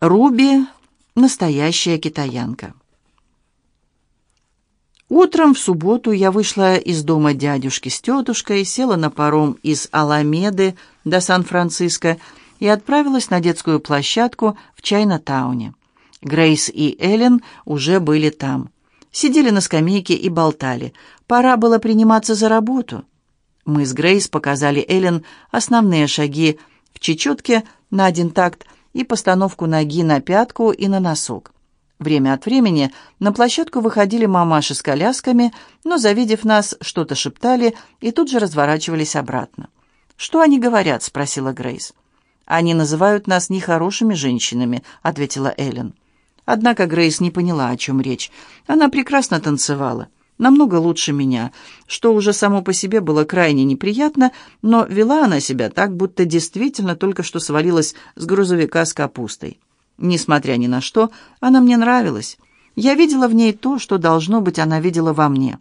Руби – настоящая китаянка. Утром в субботу я вышла из дома дядюшки с тетушкой, села на паром из Аламеды до Сан-Франциско и отправилась на детскую площадку в Чайна-тауне. Грейс и Эллен уже были там. Сидели на скамейке и болтали. Пора было приниматься за работу. Мы с Грейс показали Эллен основные шаги в чечетке на один такт – и постановку ноги на пятку и на носок. Время от времени на площадку выходили мамаши с колясками, но, завидев нас, что-то шептали и тут же разворачивались обратно. «Что они говорят?» — спросила Грейс. «Они называют нас нехорошими женщинами», — ответила Эллен. Однако Грейс не поняла, о чем речь. Она прекрасно танцевала намного лучше меня, что уже само по себе было крайне неприятно, но вела она себя так, будто действительно только что свалилась с грузовика с капустой. Несмотря ни на что, она мне нравилась. Я видела в ней то, что, должно быть, она видела во мне.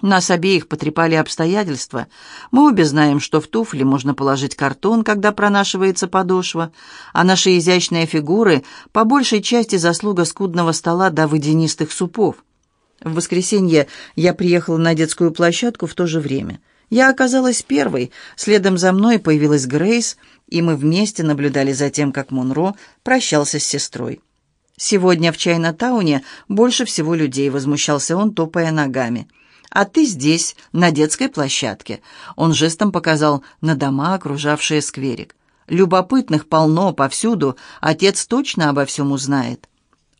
Нас обеих потрепали обстоятельства. Мы обе знаем, что в туфли можно положить картон, когда пронашивается подошва, а наши изящные фигуры по большей части заслуга скудного стола до водянистых супов. В воскресенье я приехала на детскую площадку в то же время. Я оказалась первой, следом за мной появилась Грейс, и мы вместе наблюдали за тем, как Монро прощался с сестрой. «Сегодня в Чайна-тауне больше всего людей», — возмущался он, топая ногами. «А ты здесь, на детской площадке». Он жестом показал на дома, окружавшие скверик. «Любопытных полно повсюду, отец точно обо всем узнает».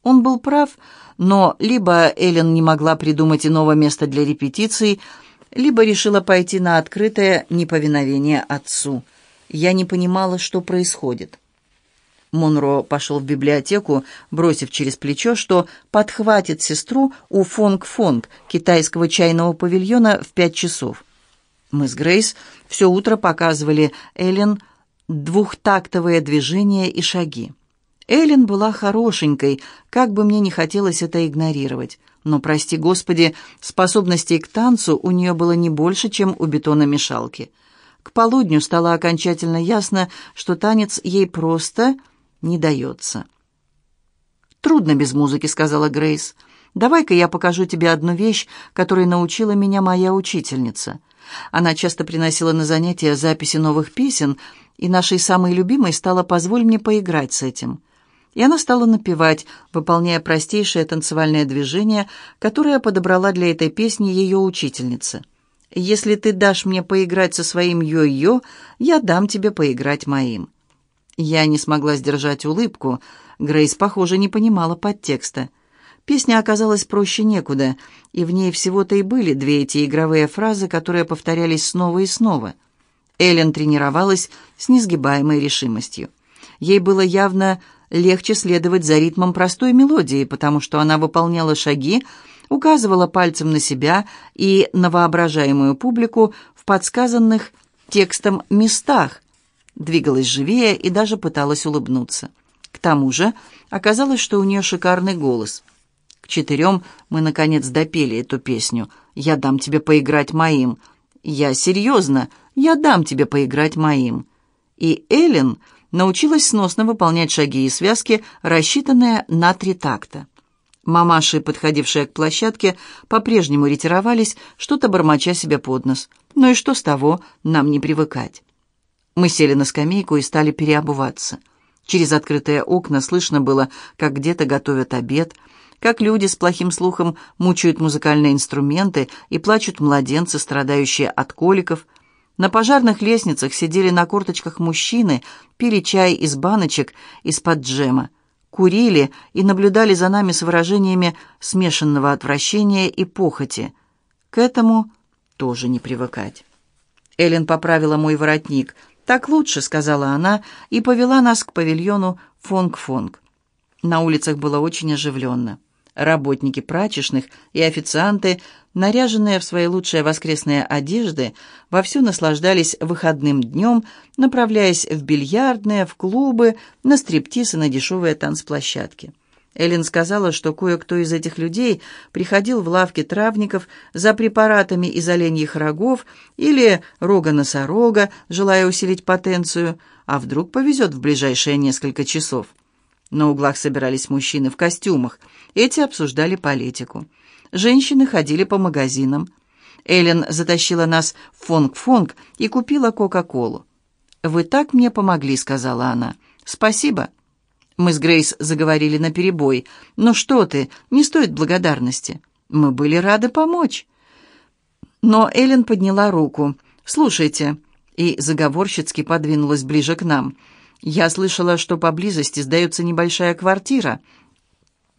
Он был прав, но либо Эллен не могла придумать иного места для репетиций, либо решила пойти на открытое неповиновение отцу. Я не понимала, что происходит. Монро пошел в библиотеку, бросив через плечо, что подхватит сестру у Фонг-Фонг, китайского чайного павильона, в пять часов. Мы с Грейс все утро показывали Эллен двухтактовые движения и шаги. Эллен была хорошенькой, как бы мне не хотелось это игнорировать. Но, прости господи, способностей к танцу у нее было не больше, чем у бетономешалки. К полудню стало окончательно ясно, что танец ей просто не дается. «Трудно без музыки», — сказала Грейс. «Давай-ка я покажу тебе одну вещь, которой научила меня моя учительница». Она часто приносила на занятия записи новых песен, и нашей самой любимой стала «Позволь мне поиграть с этим» и она стала напевать, выполняя простейшее танцевальное движение, которое подобрала для этой песни ее учительница. «Если ты дашь мне поиграть со своим йо-йо, я дам тебе поиграть моим». Я не смогла сдержать улыбку. Грейс, похоже, не понимала подтекста. Песня оказалась проще некуда, и в ней всего-то и были две эти игровые фразы, которые повторялись снова и снова. Эллен тренировалась с несгибаемой решимостью. Ей было явно легче следовать за ритмом простой мелодии, потому что она выполняла шаги, указывала пальцем на себя и на воображаемую публику в подсказанных текстом местах, двигалась живее и даже пыталась улыбнуться. К тому же оказалось, что у нее шикарный голос. К четырем мы, наконец, допели эту песню «Я дам тебе поиграть моим». «Я серьезно, я дам тебе поиграть моим». И Эллен научилась сносно выполнять шаги и связки, рассчитанные на три такта. Мамаши, подходившие к площадке, по-прежнему ретировались, что-то бормоча себе под нос. Ну и что с того, нам не привыкать. Мы сели на скамейку и стали переобуваться. Через открытые окна слышно было, как где-то готовят обед, как люди с плохим слухом мучают музыкальные инструменты и плачут младенцы, страдающие от коликов – на пожарных лестницах сидели на корточках мужчины, пили чай из баночек из-под джема, курили и наблюдали за нами с выражениями смешанного отвращения и похоти. К этому тоже не привыкать. Эллен поправила мой воротник. «Так лучше», — сказала она, и повела нас к павильону «Фонг-Фонг». На улицах было очень оживленно. Работники прачечных и официанты, наряженные в свои лучшие воскресные одежды, вовсю наслаждались выходным днем, направляясь в бильярдные, в клубы, на стриптиз и на дешевые танцплощадки. Эллен сказала, что кое-кто из этих людей приходил в лавки травников за препаратами из оленьих рогов или рога-носорога, желая усилить потенцию, а вдруг повезет в ближайшие несколько часов. На углах собирались мужчины в костюмах. Эти обсуждали политику. Женщины ходили по магазинам. Эллен затащила нас в фонг-фонг и купила Кока-Колу. «Вы так мне помогли», — сказала она. «Спасибо». Мы с Грейс заговорили наперебой. «Ну что ты, не стоит благодарности. Мы были рады помочь». Но Эллен подняла руку. «Слушайте», и заговорщицки подвинулась ближе к нам. «Я слышала, что поблизости сдается небольшая квартира.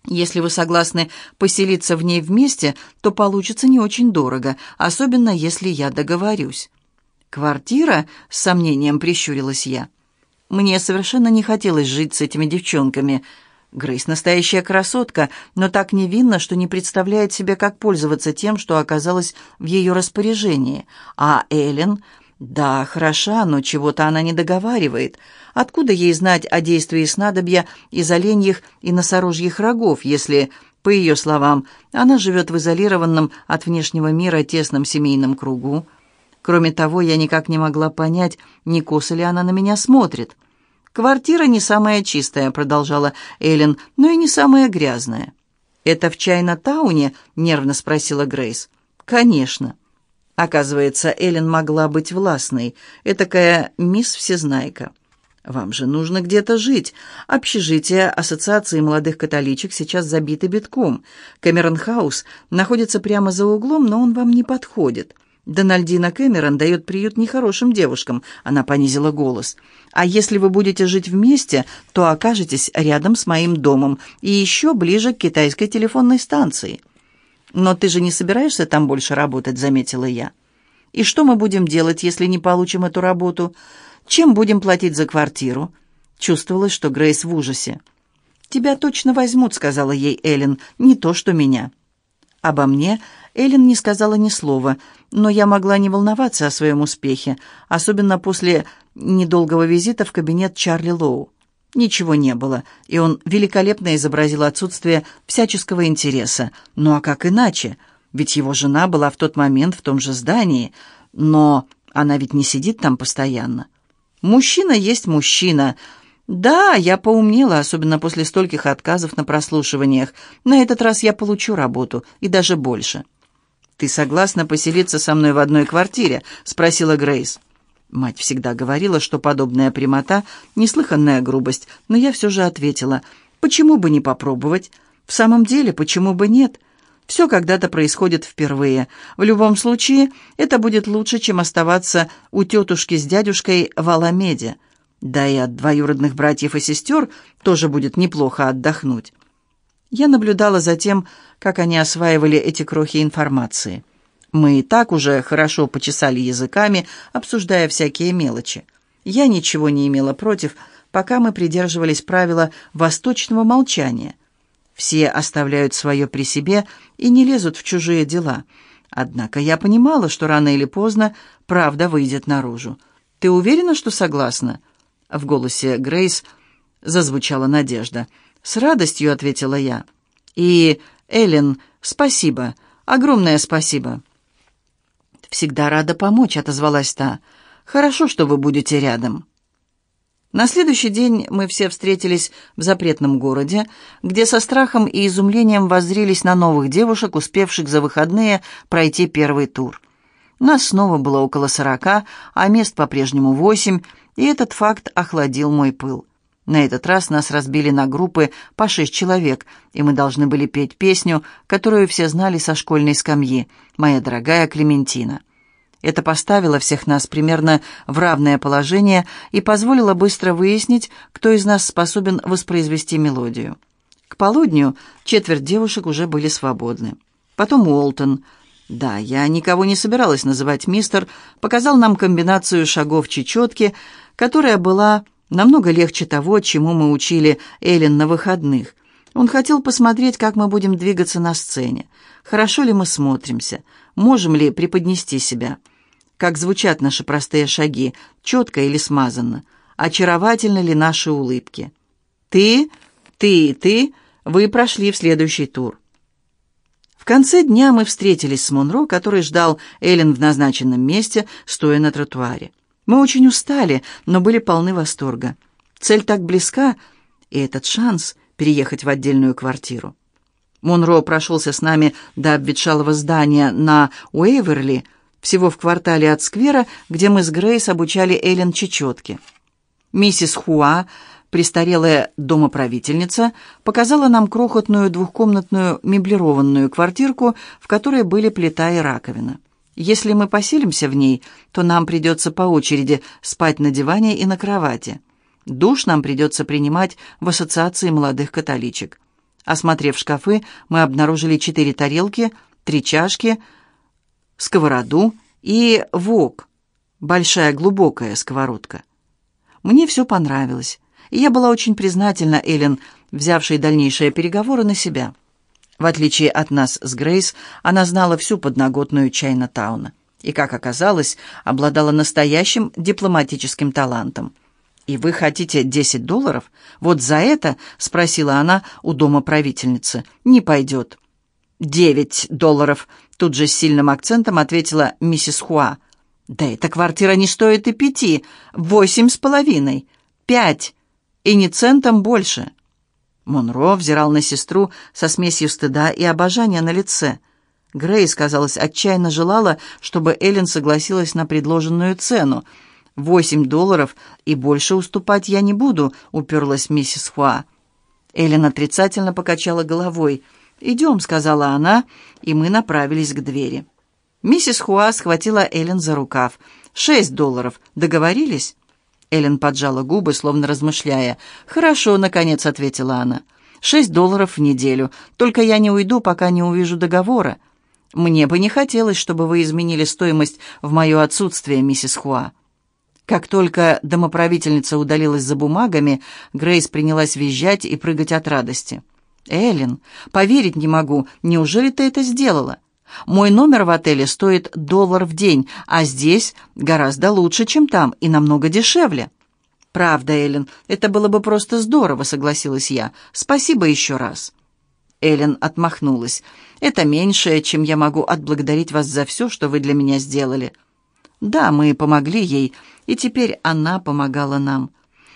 Если вы согласны поселиться в ней вместе, то получится не очень дорого, особенно если я договорюсь». «Квартира?» — с сомнением прищурилась я. «Мне совершенно не хотелось жить с этими девчонками». Грейс настоящая красотка, но так невинна, что не представляет себе, как пользоваться тем, что оказалось в ее распоряжении. А Эллен... Да, хороша, но чего-то она не договаривает. Откуда ей знать о действии снадобья из оленьих и носорожьих рогов, если, по ее словам, она живет в изолированном от внешнего мира тесном семейном кругу? Кроме того, я никак не могла понять, не косо ли она на меня смотрит. «Квартира не самая чистая», — продолжала Эллен, — «но и не самая грязная». «Это в Чайна-тауне?» — нервно спросила Грейс. «Конечно». Оказывается, Эллен могла быть властной, этакая мисс Всезнайка. «Вам же нужно где-то жить. Общежитие Ассоциации молодых католичек сейчас забито битком. Кэмерон-хаус находится прямо за углом, но он вам не подходит. Дональдина Кэмерон дает приют нехорошим девушкам», — она понизила голос. «А если вы будете жить вместе, то окажетесь рядом с моим домом и еще ближе к китайской телефонной станции». «Но ты же не собираешься там больше работать», — заметила я. «И что мы будем делать, если не получим эту работу? Чем будем платить за квартиру?» Чувствовалось, что Грейс в ужасе. «Тебя точно возьмут», — сказала ей Эллен, — «не то, что меня». Обо мне Эллен не сказала ни слова, но я могла не волноваться о своем успехе, особенно после недолгого визита в кабинет Чарли Лоу. Ничего не было, и он великолепно изобразил отсутствие всяческого интереса. Ну а как иначе? Ведь его жена была в тот момент в том же здании, но она ведь не сидит там постоянно. Мужчина есть мужчина. Да, я поумнела, особенно после стольких отказов на прослушиваниях. На этот раз я получу работу, и даже больше. «Ты согласна поселиться со мной в одной квартире?» — спросила Грейс. Мать всегда говорила, что подобная прямота — неслыханная грубость, но я все же ответила, почему бы не попробовать? В самом деле, почему бы нет? Все когда-то происходит впервые. В любом случае, это будет лучше, чем оставаться у тетушки с дядюшкой в Аламеде. Да и от двоюродных братьев и сестер тоже будет неплохо отдохнуть. Я наблюдала за тем, как они осваивали эти крохи информации. Мы и так уже хорошо почесали языками, обсуждая всякие мелочи. Я ничего не имела против, пока мы придерживались правила восточного молчания. Все оставляют свое при себе и не лезут в чужие дела. Однако я понимала, что рано или поздно правда выйдет наружу. «Ты уверена, что согласна?» В голосе Грейс зазвучала надежда. «С радостью», — ответила я. «И, Эллен, спасибо, огромное спасибо». «Всегда рада помочь», — отозвалась та. «Хорошо, что вы будете рядом». На следующий день мы все встретились в запретном городе, где со страхом и изумлением воззрились на новых девушек, успевших за выходные пройти первый тур. Нас снова было около сорока, а мест по-прежнему восемь, и этот факт охладил мой пыл. На этот раз нас разбили на группы по шесть человек, и мы должны были петь песню, которую все знали со школьной скамьи «Моя дорогая Клементина». Это поставило всех нас примерно в равное положение и позволило быстро выяснить, кто из нас способен воспроизвести мелодию. К полудню четверть девушек уже были свободны. Потом Уолтон. Да, я никого не собиралась называть мистер, показал нам комбинацию шагов чечетки, которая была Намного легче того, чему мы учили Эллен на выходных. Он хотел посмотреть, как мы будем двигаться на сцене. Хорошо ли мы смотримся? Можем ли преподнести себя? Как звучат наши простые шаги? Четко или смазанно? Очаровательны ли наши улыбки? Ты, ты и ты, вы прошли в следующий тур. В конце дня мы встретились с Монро, который ждал Эллен в назначенном месте, стоя на тротуаре. Мы очень устали, но были полны восторга. Цель так близка, и этот шанс переехать в отдельную квартиру. Монро прошелся с нами до обветшалого здания на Уэйверли, всего в квартале от сквера, где мы с Грейс обучали Эллен чечетке. Миссис Хуа, престарелая домоправительница, показала нам крохотную двухкомнатную меблированную квартирку, в которой были плита и раковина. Если мы поселимся в ней, то нам придется по очереди спать на диване и на кровати. Душ нам придется принимать в ассоциации молодых католичек. Осмотрев шкафы, мы обнаружили четыре тарелки, три чашки, сковороду и вок, большая глубокая сковородка. Мне все понравилось, и я была очень признательна Эллен, взявшей дальнейшие переговоры на себя. В отличие от нас с Грейс, она знала всю подноготную Чайна-тауна и, как оказалось, обладала настоящим дипломатическим талантом. «И вы хотите 10 долларов? Вот за это?» — спросила она у дома правительницы. «Не пойдет». «Девять долларов», — тут же с сильным акцентом ответила миссис Хуа. «Да эта квартира не стоит и пяти. Восемь с половиной. Пять. И не центом больше». Монро взирал на сестру со смесью стыда и обожания на лице. Грейс, казалось, отчаянно желала, чтобы Эллен согласилась на предложенную цену — «Восемь долларов, и больше уступать я не буду», — уперлась миссис Хуа. Эллен отрицательно покачала головой. «Идем», — сказала она, и мы направились к двери. Миссис Хуа схватила Эллен за рукав. «Шесть долларов. Договорились?» Эллен поджала губы, словно размышляя. «Хорошо», — наконец ответила она. «Шесть долларов в неделю. Только я не уйду, пока не увижу договора. Мне бы не хотелось, чтобы вы изменили стоимость в мое отсутствие, миссис Хуа». Как только домоправительница удалилась за бумагами, Грейс принялась визжать и прыгать от радости. «Эллен, поверить не могу, неужели ты это сделала? Мой номер в отеле стоит доллар в день, а здесь гораздо лучше, чем там, и намного дешевле». «Правда, Эллен, это было бы просто здорово», — согласилась я. «Спасибо еще раз». Эллен отмахнулась. «Это меньшее, чем я могу отблагодарить вас за все, что вы для меня сделали». «Да, мы помогли ей, и теперь она помогала нам.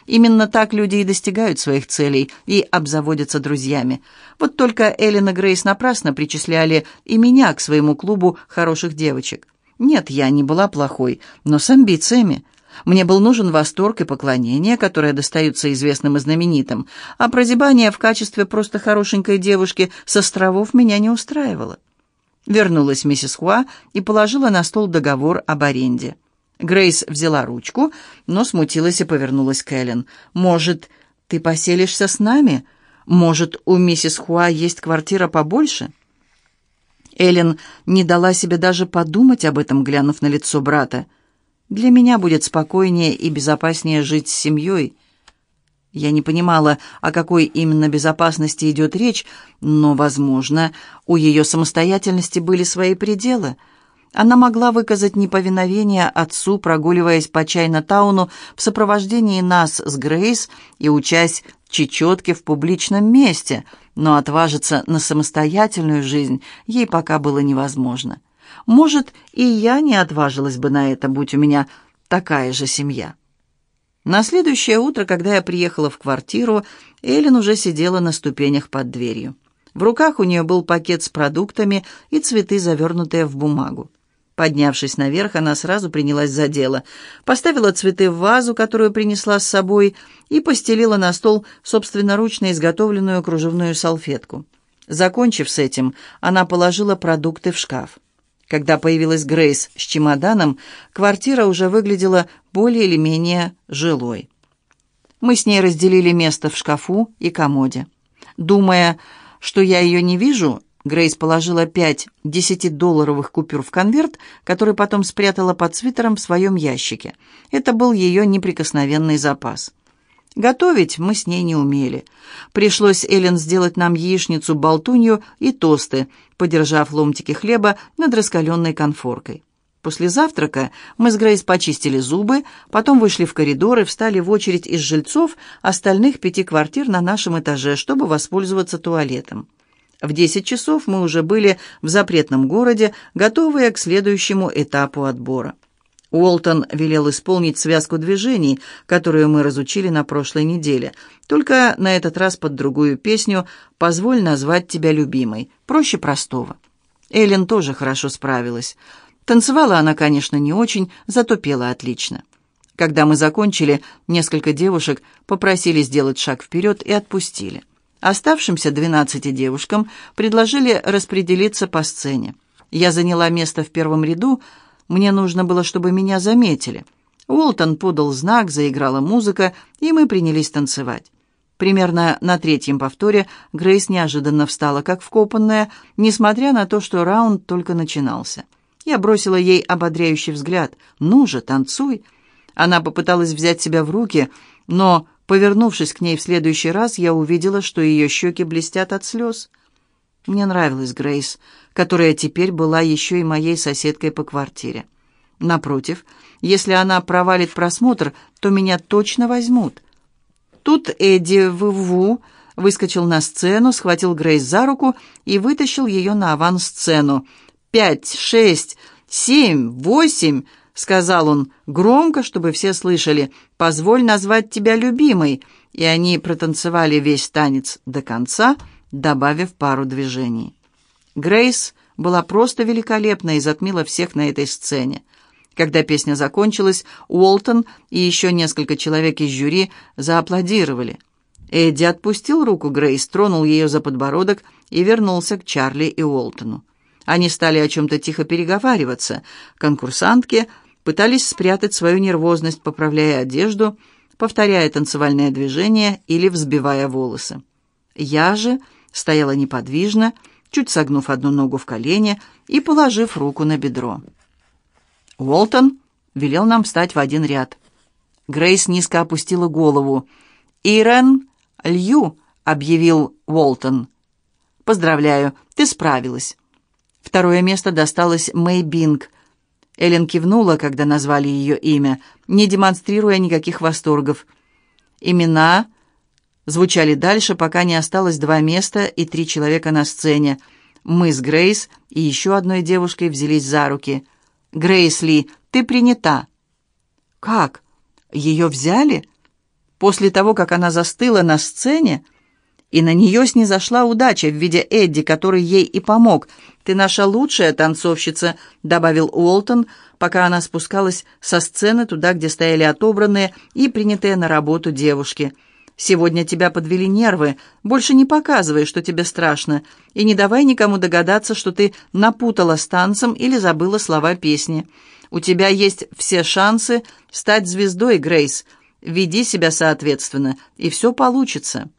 Именно так люди и достигают своих целей и обзаводятся друзьями. Вот только Эллен и Грейс напрасно причисляли и меня к своему клубу хороших девочек. Нет, я не была плохой, но с амбициями. Мне был нужен восторг и поклонение, которые достаются известным и знаменитым, а прозябание в качестве просто хорошенькой девушки с островов меня не устраивало. Вернулась миссис Хуа и положила на стол договор об аренде. Грейс взяла ручку, но смутилась и повернулась к Эллен. «Может, ты поселишься с нами? Может, у миссис Хуа есть квартира побольше?» Эллен не дала себе даже подумать об этом, глянув на лицо брата. «Для меня будет спокойнее и безопаснее жить с семьей». Я не понимала, о какой именно безопасности идет речь, но, возможно, у ее самостоятельности были свои пределы — она могла выказать неповиновение отцу, прогуливаясь по Чайна-тауну в сопровождении нас с Грейс и учась чечетке в публичном месте, но отважиться на самостоятельную жизнь ей пока было невозможно. Может, и я не отважилась бы на это, будь у меня такая же семья. На следующее утро, когда я приехала в квартиру, Эллен уже сидела на ступенях под дверью. В руках у нее был пакет с продуктами и цветы, завернутые в бумагу. Поднявшись наверх, она сразу принялась за дело. Поставила цветы в вазу, которую принесла с собой, и постелила на стол собственноручно изготовленную кружевную салфетку. Закончив с этим, она положила продукты в шкаф. Когда появилась Грейс с чемоданом, квартира уже выглядела более или менее жилой. Мы с ней разделили место в шкафу и комоде. Думая, что я ее не вижу, Грейс положила пять десятидолларовых купюр в конверт, который потом спрятала под свитером в своем ящике. Это был ее неприкосновенный запас. Готовить мы с ней не умели. Пришлось Эллен сделать нам яичницу, болтунью и тосты, подержав ломтики хлеба над раскаленной конфоркой. После завтрака мы с Грейс почистили зубы, потом вышли в коридор и встали в очередь из жильцов остальных пяти квартир на нашем этаже, чтобы воспользоваться туалетом. В десять часов мы уже были в запретном городе, готовые к следующему этапу отбора. Уолтон велел исполнить связку движений, которую мы разучили на прошлой неделе, только на этот раз под другую песню «Позволь назвать тебя любимой», проще простого. Эллен тоже хорошо справилась. Танцевала она, конечно, не очень, зато пела отлично. Когда мы закончили, несколько девушек попросили сделать шаг вперед и отпустили. Оставшимся двенадцати девушкам предложили распределиться по сцене. Я заняла место в первом ряду, мне нужно было, чтобы меня заметили. Уолтон подал знак, заиграла музыка, и мы принялись танцевать. Примерно на третьем повторе Грейс неожиданно встала, как вкопанная, несмотря на то, что раунд только начинался. Я бросила ей ободряющий взгляд. «Ну же, танцуй!» Она попыталась взять себя в руки, но, повернувшись к ней в следующий раз, я увидела, что ее щеки блестят от слез. Мне нравилась Грейс, которая теперь была еще и моей соседкой по квартире. Напротив, если она провалит просмотр, то меня точно возьмут. Тут Эдди Вву выскочил на сцену, схватил Грейс за руку и вытащил ее на авансцену. «Пять, шесть, семь, восемь!» — сказал он громко, чтобы все слышали. «Позволь назвать тебя любимой!» И они протанцевали весь танец до конца, добавив пару движений. Грейс была просто великолепна и затмила всех на этой сцене. Когда песня закончилась, Уолтон и еще несколько человек из жюри зааплодировали. Эдди отпустил руку Грейс, тронул ее за подбородок и вернулся к Чарли и Уолтону. Они стали о чем-то тихо переговариваться. Конкурсантки пытались спрятать свою нервозность, поправляя одежду, повторяя танцевальное движение или взбивая волосы. Я же стояла неподвижно, чуть согнув одну ногу в колене и положив руку на бедро. Уолтон велел нам встать в один ряд. Грейс низко опустила голову. «Ирен Лью», — объявил Уолтон. «Поздравляю, ты справилась». Второе место досталось Мэй Бинг. Эллен кивнула, когда назвали ее имя, не демонстрируя никаких восторгов. Имена звучали дальше, пока не осталось два места и три человека на сцене. Мы с Грейс и еще одной девушкой взялись за руки — Грейсли, ты принята». «Как? Ее взяли?» После того, как она застыла на сцене, и на нее снизошла удача в виде Эдди, который ей и помог. «Ты наша лучшая танцовщица», — добавил Уолтон, пока она спускалась со сцены туда, где стояли отобранные и принятые на работу девушки — Сегодня тебя подвели нервы. Больше не показывай, что тебе страшно. И не давай никому догадаться, что ты напутала с танцем или забыла слова песни. У тебя есть все шансы стать звездой, Грейс. Веди себя соответственно, и все получится».